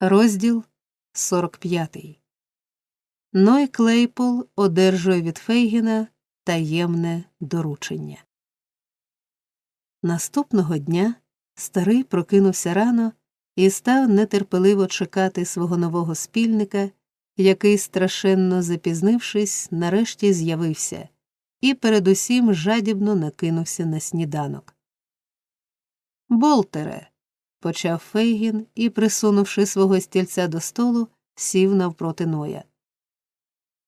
Розділ 45. Ной Клейпол одержує від Фейгіна таємне доручення. Наступного дня старий прокинувся рано і став нетерпеливо чекати свого нового спільника, який, страшенно запізнившись, нарешті з'явився, і передусім жадібно накинувся на сніданок. Болтере почав Фейгін і, присунувши свого стільця до столу, сів навпроти Ноя.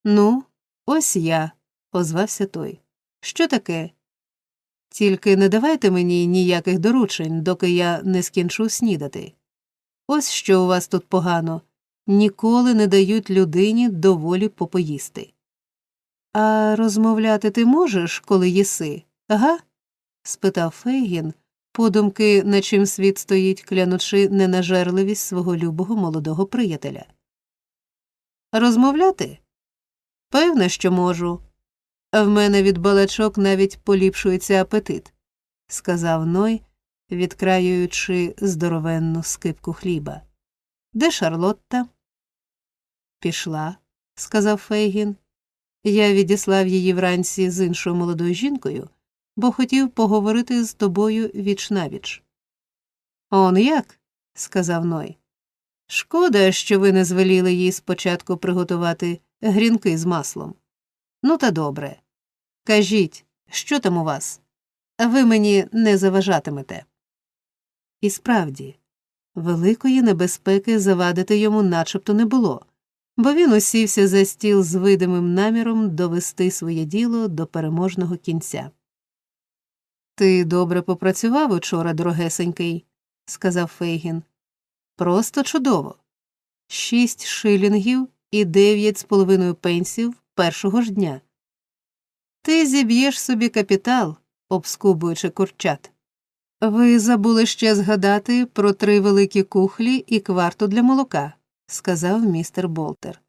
Ну, ось я, озвався той. Що таке? Тільки не давайте мені ніяких доручень, доки я не скінчу снідати. Ось що у вас тут погано ніколи не дають людині доволі попоїсти. А розмовляти ти можеш, коли їси, га? спитав Фейгін, подумки, на чим світ стоїть, клянучи ненажерливість свого любого молодого приятеля. Розмовляти? Певне, що можу. В мене від балачок навіть поліпшується апетит, сказав Ной, відкраюючи здоровенну скипку хліба. Де Шарлотта? Пішла, сказав Фейгін. Я відіслав її вранці з іншою молодою жінкою, бо хотів поговорити з тобою віч навіч. Он як? сказав Ной. Шкода, що ви не звеліли їй спочатку приготувати грінки з маслом. Ну, та добре. Кажіть, що там у вас? Ви мені не заважатимете. І справді, великої небезпеки завадити йому начебто не було, бо він усівся за стіл з видимим наміром довести своє діло до переможного кінця. Ти добре попрацював учора, дорогесенький, сказав Фейгін. Просто чудово. Шість шилінгів і дев'ять з половиною пенсів першого ж дня. Ти зіб'єш собі капітал, обскубуючи курчат. Ви забули ще згадати про три великі кухлі і кварту для молока, сказав містер Болтер.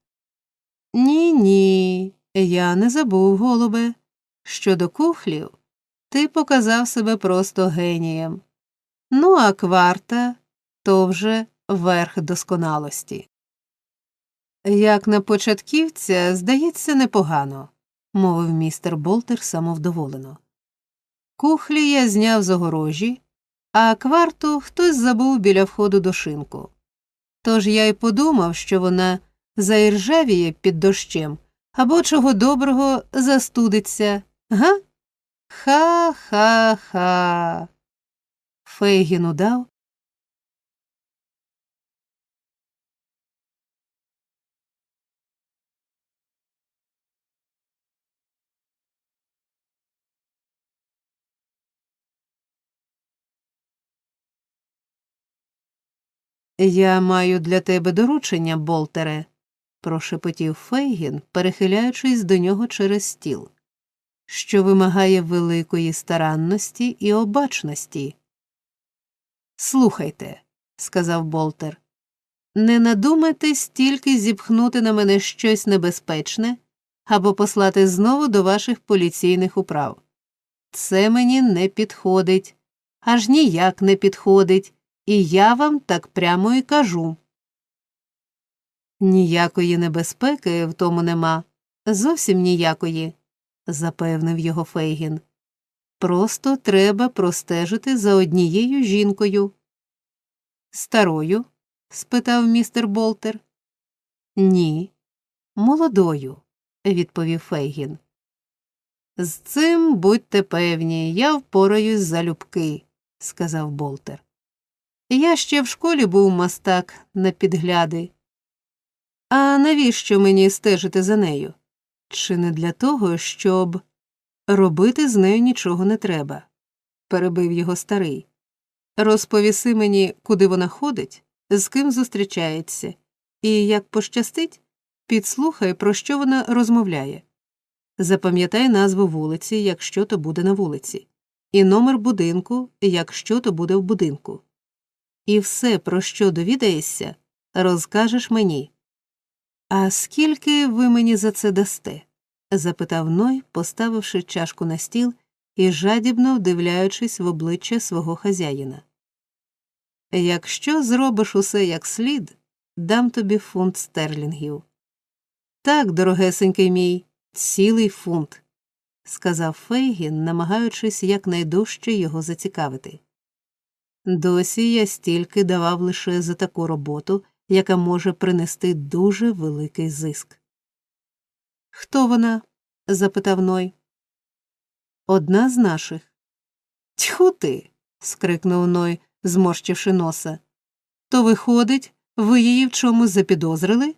Ні, ні, я не забув, голубе. Щодо кухлів, ти показав себе просто генієм. Ну, а кварта то вже верх досконалості. Як на початківця, здається, непогано, мовив містер Болтер самовдоволено. Кухлі я зняв з огорожі, а кварту хтось забув біля входу до шинку. Тож я й подумав, що вона заіржавіє під дощем або чого доброго застудиться, га? Ха ха ха. Фейгін удав, Я маю для тебе доручення, Болтере, прошепотів Фейгін, перехиляючись до нього через стіл, що вимагає великої старанності і обачності. Слухайте, сказав Болтер, не надумайте стільки зіпхнути на мене щось небезпечне або послати знову до ваших поліційних управ. Це мені не підходить, аж ніяк не підходить. І я вам так прямо і кажу. Ніякої небезпеки в тому нема, зовсім ніякої, запевнив його Фейгін. Просто треба простежити за однією жінкою. Старою? спитав містер Болтер. Ні, молодою, відповів Фейгін. З цим будьте певні, я впораюсь залюбки, сказав Болтер. Я ще в школі був мастак на підгляди. А навіщо мені стежити за нею? Чи не для того, щоб робити з нею нічого не треба? перебив його старий. Розповіси мені, куди вона ходить, з ким зустрічається, і як пощастить, підслухай, про що вона розмовляє. Запам'ятай назву вулиці, якщо то буде на вулиці, і номер будинку, якщо то буде в будинку і все, про що довідаєшся, розкажеш мені. А скільки ви мені за це дасте? запитав Ной, поставивши чашку на стіл і жадібно вдивляючись в обличчя свого хазяїна. Якщо зробиш усе як слід, дам тобі фунт стерлінгів. Так, дорогесенький мій, цілий фунт, сказав Фейгін, намагаючись якнайдужче його зацікавити. Досі я стільки давав лише за таку роботу, яка може принести дуже великий зиск. Хто вона? запитав Ной. Одна з наших. Тьху ти. скрикнув Ной, зморщивши носа. То, виходить, ви її в чомусь запідозрили?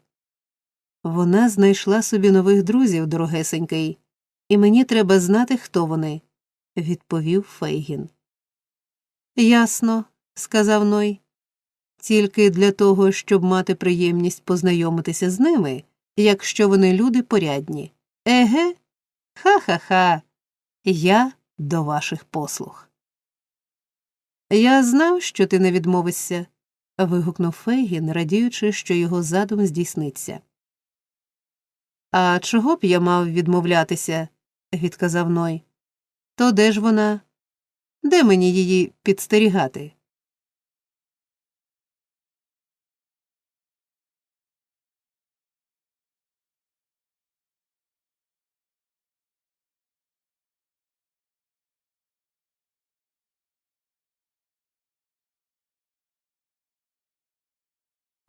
Вона знайшла собі нових друзів, дорогесенький, і мені треба знати, хто вони, відповів Фейгін. Ясно, сказав Ной. Тільки для того, щоб мати приємність познайомитися з ними, якщо вони люди порядні. Еге? Ха ха ха. Я до ваших послуг. Я знав, що ти не відмовишся. вигукнув Фейгін, радіючи, що його задум здійсниться. А чого б я мав відмовлятися? відказав Ной. То де ж вона? Де мені її підстерігати?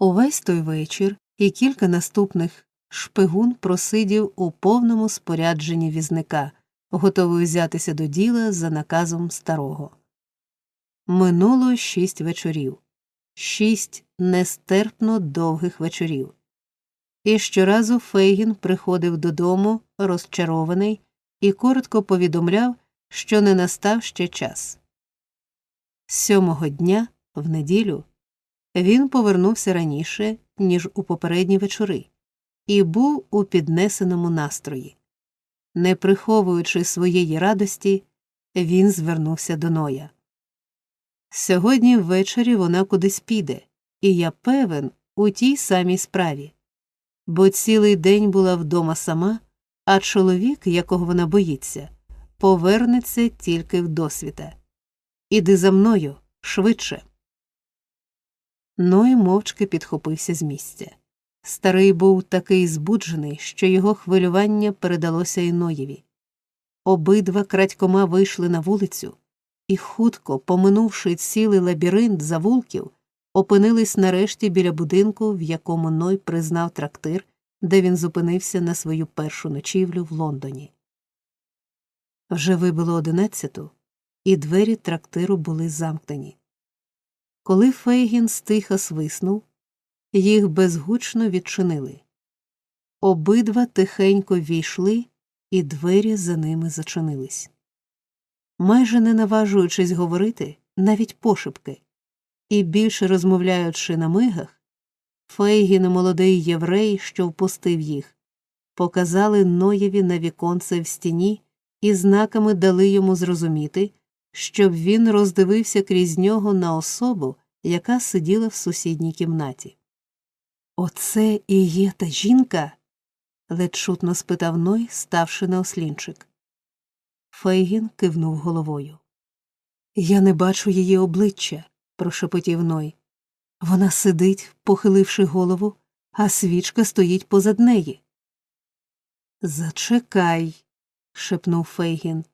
Увесь той вечір і кілька наступних шпигун просидів у повному спорядженні візника, готовий взятися до діла за наказом старого. Минуло шість вечорів, шість нестерпно довгих вечорів. І щоразу Фейгін приходив додому, розчарований, і коротко повідомляв, що не настав ще час. Сьомого дня, в неділю, він повернувся раніше, ніж у попередні вечори, і був у піднесеному настрої. Не приховуючи своєї радості, він звернувся до Ноя. Сьогодні ввечері вона кудись піде, і я певен у тій самій справі, бо цілий день була вдома сама, а чоловік, якого вона боїться, повернеться тільки в досвіта. Іди за мною швидше. Ной мовчки підхопився з місця. Старий був такий збуджений, що його хвилювання передалося і Ноєві. Обидва крадькома вийшли на вулицю і, хутко, поминувши цілий лабіринт завулків, опинились нарешті біля будинку, в якому Ной признав трактир, де він зупинився на свою першу ночівлю в Лондоні. Вже вибило одинадцяту, і двері трактиру були замкнені. Коли Фейгін стиха свиснув, їх безгучно відчинили. Обидва тихенько війшли, і двері за ними зачинились. Майже не наважуючись говорити, навіть пошепки, і більше розмовляючи на мигах, Фейгін і молодий єврей, що впустив їх, показали Ноєві на віконце в стіні і знаками дали йому зрозуміти, щоб він роздивився крізь нього на особу, яка сиділа в сусідній кімнаті. Оце і є та жінка? ледь чутно спитав Ной, ставши на ослінчик. Фейгін кивнув головою. Я не бачу її обличчя, прошепотів Ной. Вона сидить, похиливши голову, а свічка стоїть позад неї. Зачекай, шепнув Фейгін.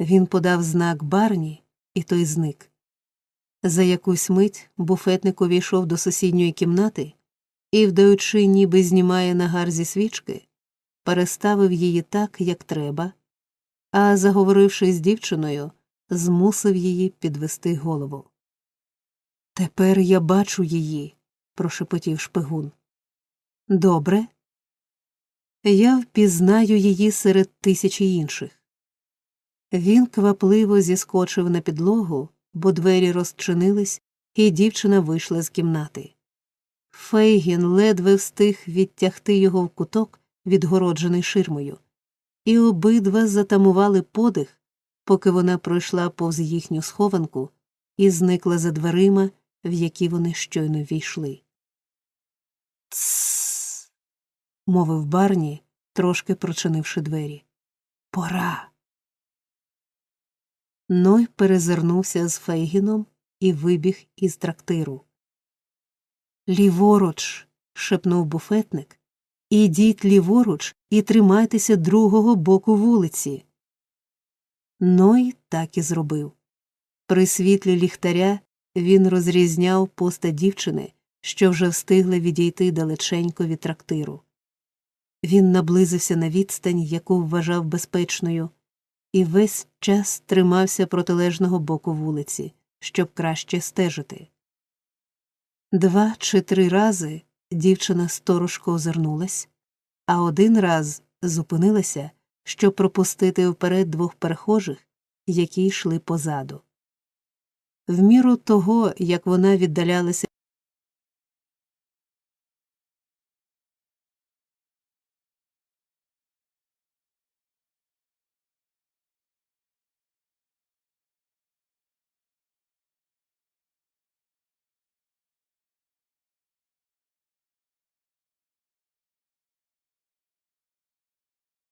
Він подав знак барні, і той зник. За якусь мить буфетник увійшов до сусідньої кімнати і, вдаючи, ніби знімає нагар зі свічки, переставив її так, як треба, а, заговоривши з дівчиною, змусив її підвести голову. Тепер я бачу її, прошепотів шпигун. Добре. Я впізнаю її серед тисячі інших. Він квапливо зіскочив на підлогу, бо двері розчинились, і дівчина вийшла з кімнати. Фейгін ледве встиг відтягти його в куток, відгороджений ширмою, і обидва затамували подих, поки вона пройшла повз їхню схованку і зникла за дверима, в які вони щойно війшли. Тссс. мовив Барні, трошки прочинивши двері. Пора. Ной перезирнувся з Фейгіном і вибіг із трактиру. Ліворуч. шепнув буфетник. Ідіть ліворуч і тримайтеся другого боку вулиці. Ной так і зробив. При світлі ліхтаря він розрізняв поста дівчини, що вже встигла відійти далеченько від трактиру. Він наблизився на відстань, яку вважав безпечною, і весь час тримався протилежного боку вулиці, щоб краще стежити. Два чи три рази дівчина сторожко озирнулась, а один раз зупинилася, щоб пропустити вперед двох перехожих, які йшли позаду. В міру того, як вона віддалялася